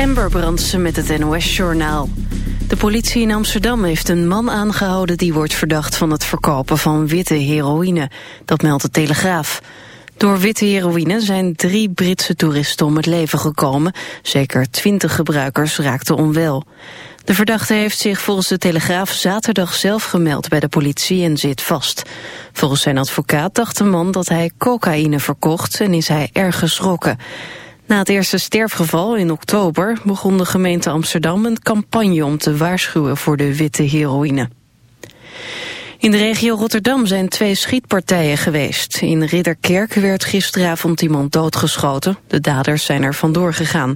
Amber Brandsen met het NOS-journaal. De politie in Amsterdam heeft een man aangehouden... die wordt verdacht van het verkopen van witte heroïne. Dat meldt de Telegraaf. Door witte heroïne zijn drie Britse toeristen om het leven gekomen. Zeker twintig gebruikers raakten onwel. De verdachte heeft zich volgens de Telegraaf zaterdag zelf gemeld bij de politie en zit vast. Volgens zijn advocaat dacht de man dat hij cocaïne verkocht en is hij erg geschrokken. Na het eerste sterfgeval in oktober begon de gemeente Amsterdam een campagne om te waarschuwen voor de witte heroïne. In de regio Rotterdam zijn twee schietpartijen geweest. In Ridderkerk werd gisteravond iemand doodgeschoten. De daders zijn er vandoor gegaan.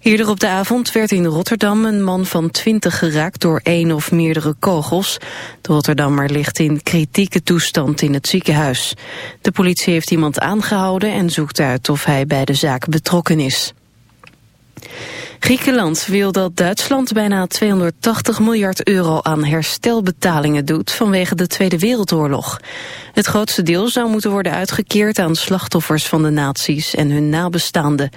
Eerder op de avond werd in Rotterdam een man van 20 geraakt door één of meerdere kogels. De Rotterdammer ligt in kritieke toestand in het ziekenhuis. De politie heeft iemand aangehouden en zoekt uit of hij bij de zaak betrokken is. Griekenland wil dat Duitsland bijna 280 miljard euro aan herstelbetalingen doet vanwege de Tweede Wereldoorlog. Het grootste deel zou moeten worden uitgekeerd aan slachtoffers van de nazi's en hun nabestaanden.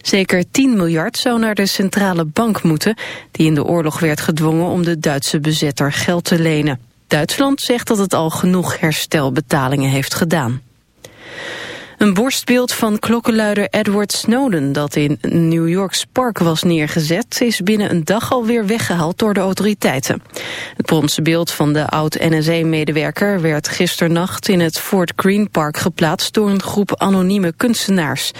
Zeker 10 miljard zou naar de centrale bank moeten, die in de oorlog werd gedwongen om de Duitse bezetter geld te lenen. Duitsland zegt dat het al genoeg herstelbetalingen heeft gedaan. Een borstbeeld van klokkenluider Edward Snowden dat in New York's Park was neergezet is binnen een dag alweer weggehaald door de autoriteiten. Het bronzen beeld van de oud-NSA-medewerker werd gisternacht in het Fort Greene Park geplaatst door een groep anonieme kunstenaars.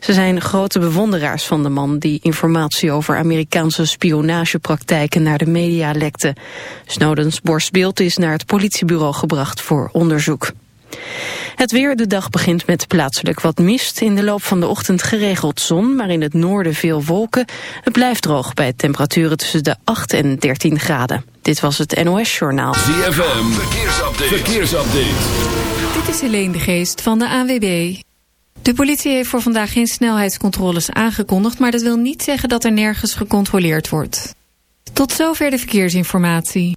Ze zijn grote bewonderaars van de man die informatie over Amerikaanse spionagepraktijken naar de media lekte. Snowdens borstbeeld is naar het politiebureau gebracht voor onderzoek. Het weer, de dag begint met plaatselijk wat mist. In de loop van de ochtend geregeld zon, maar in het noorden veel wolken. Het blijft droog bij temperaturen tussen de 8 en 13 graden. Dit was het NOS Journaal. ZFM, verkeersupdate. verkeersupdate. Dit is Helene de Geest van de ANWB. De politie heeft voor vandaag geen snelheidscontroles aangekondigd... maar dat wil niet zeggen dat er nergens gecontroleerd wordt. Tot zover de verkeersinformatie.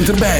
Bent erbij.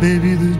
maybe the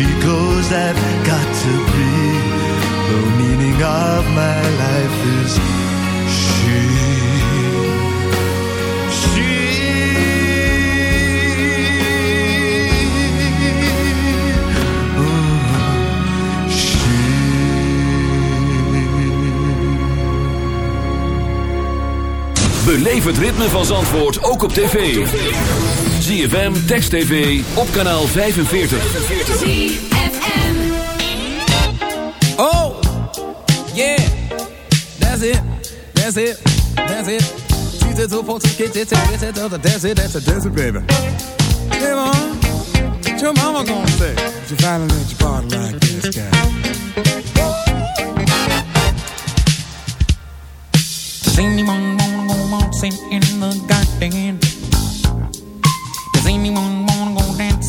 she goes, I've got to be. The meaning of my life is she. Oh. Beleef het ritme van Zandvoort ook op tv. ZFM, Text TV, op kanaal 45. Oh, yeah, that's it, that's it, that's it. That's it, that's it, that's it, that's it, baby. Hey, mom, what your mama gonna say? She finally let you party like this guy. Does anyone wanna go waltzing in the garden?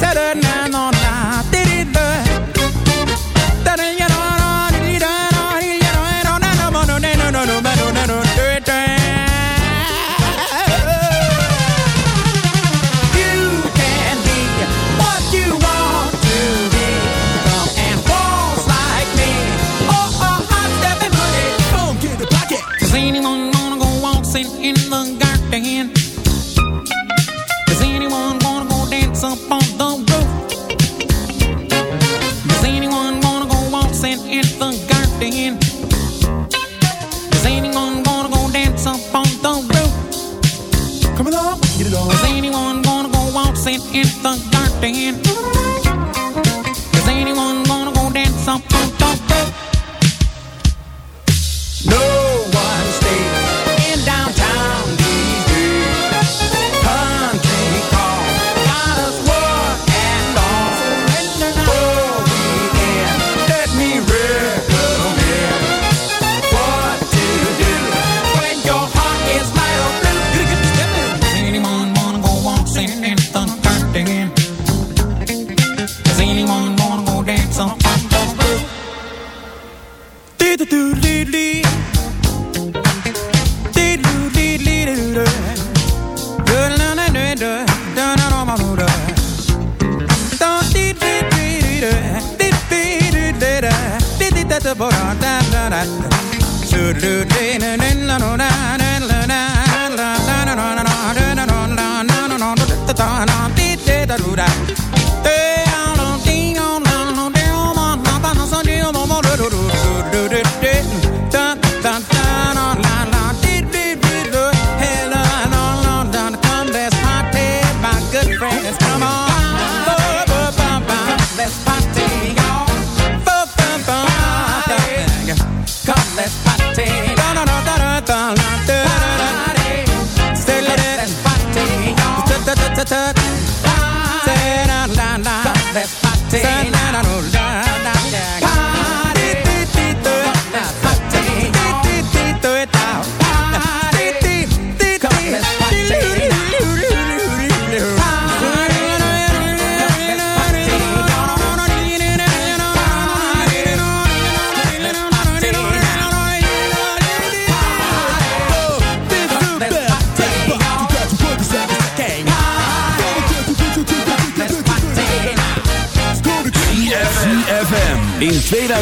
Saturday night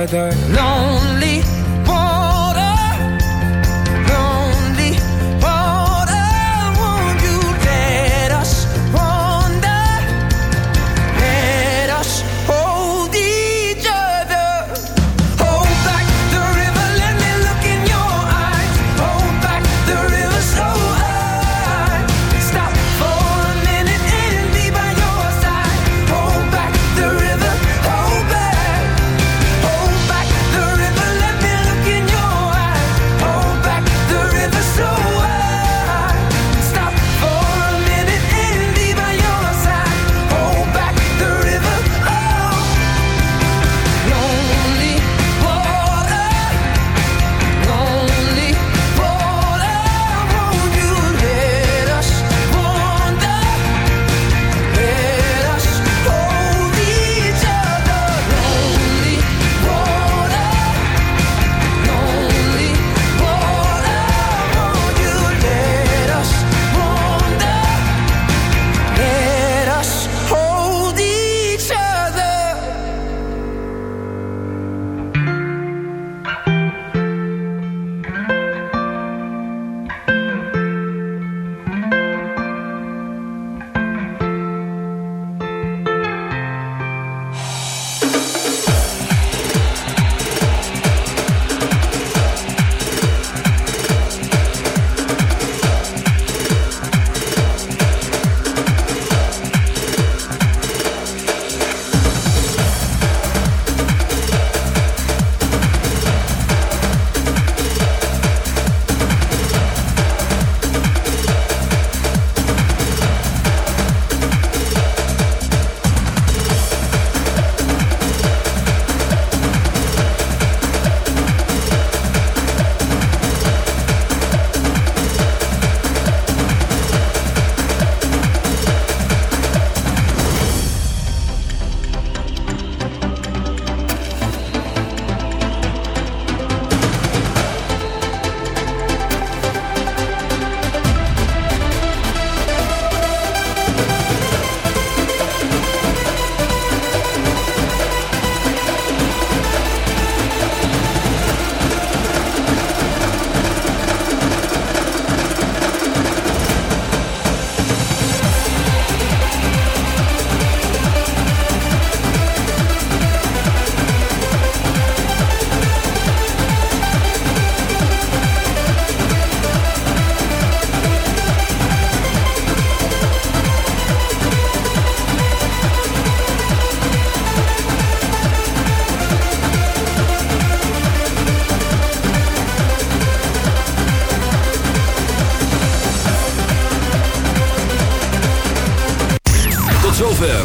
No